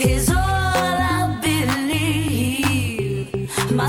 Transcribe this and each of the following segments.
is all I believe. My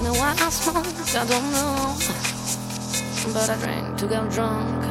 Ask me why I smoke? I don't know. But I drank to get drunk.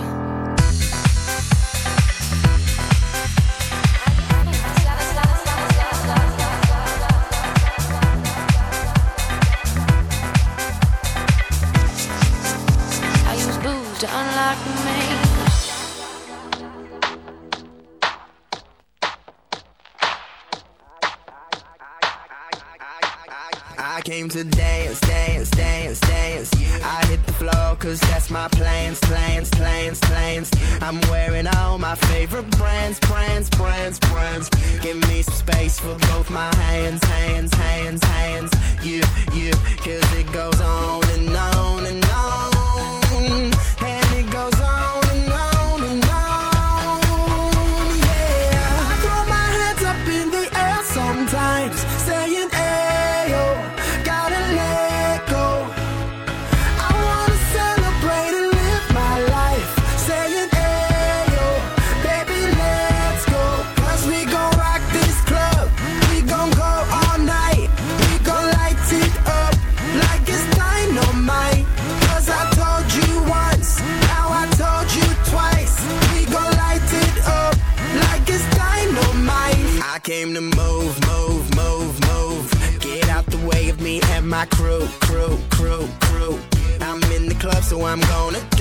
so I'm gonna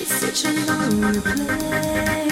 it's such a lonely place.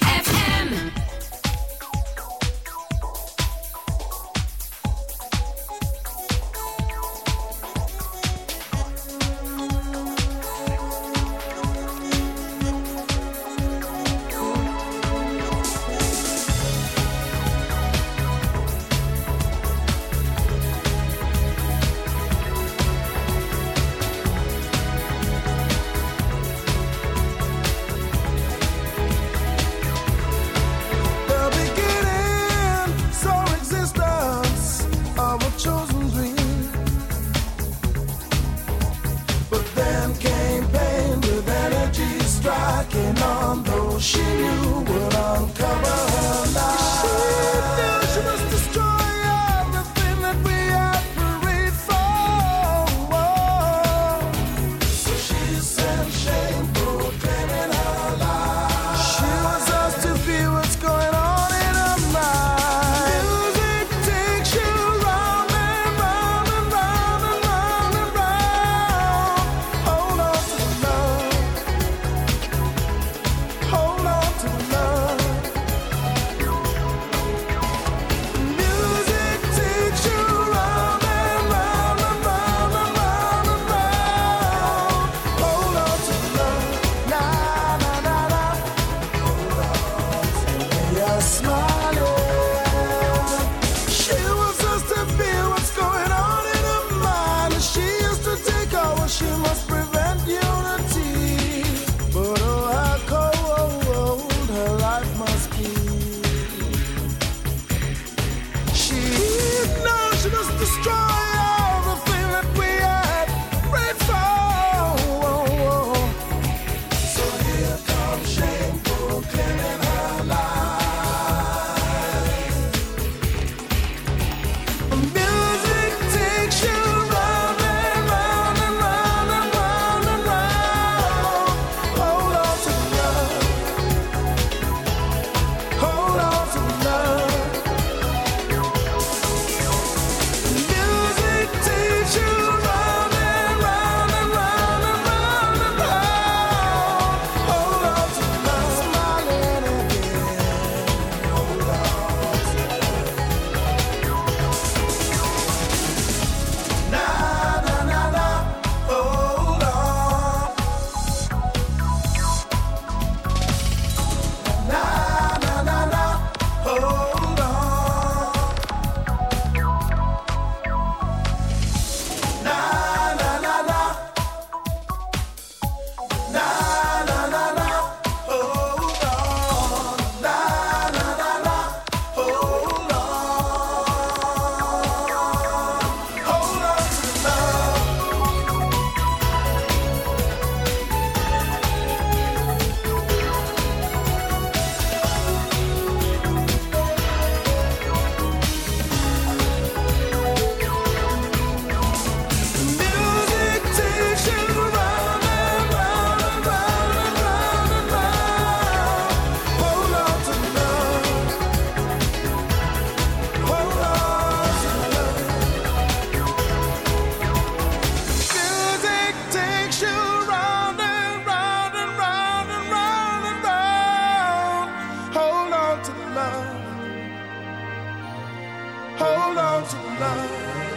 hold on to love.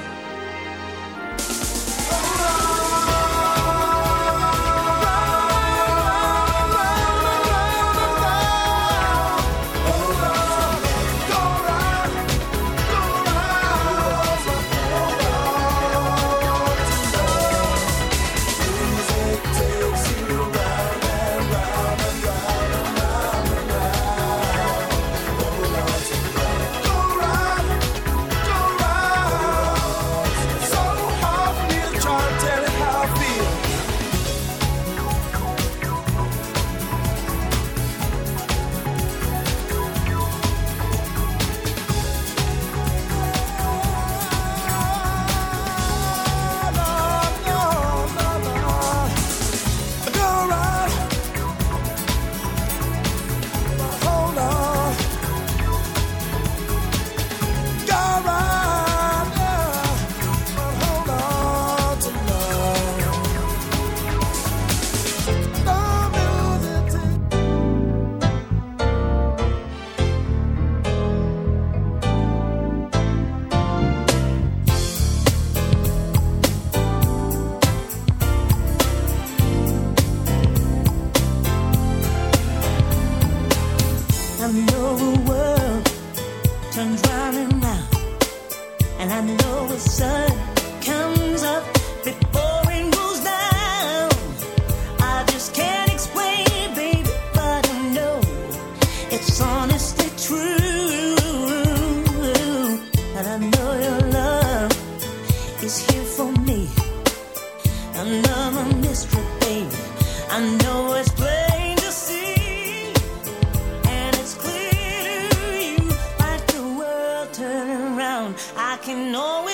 Can always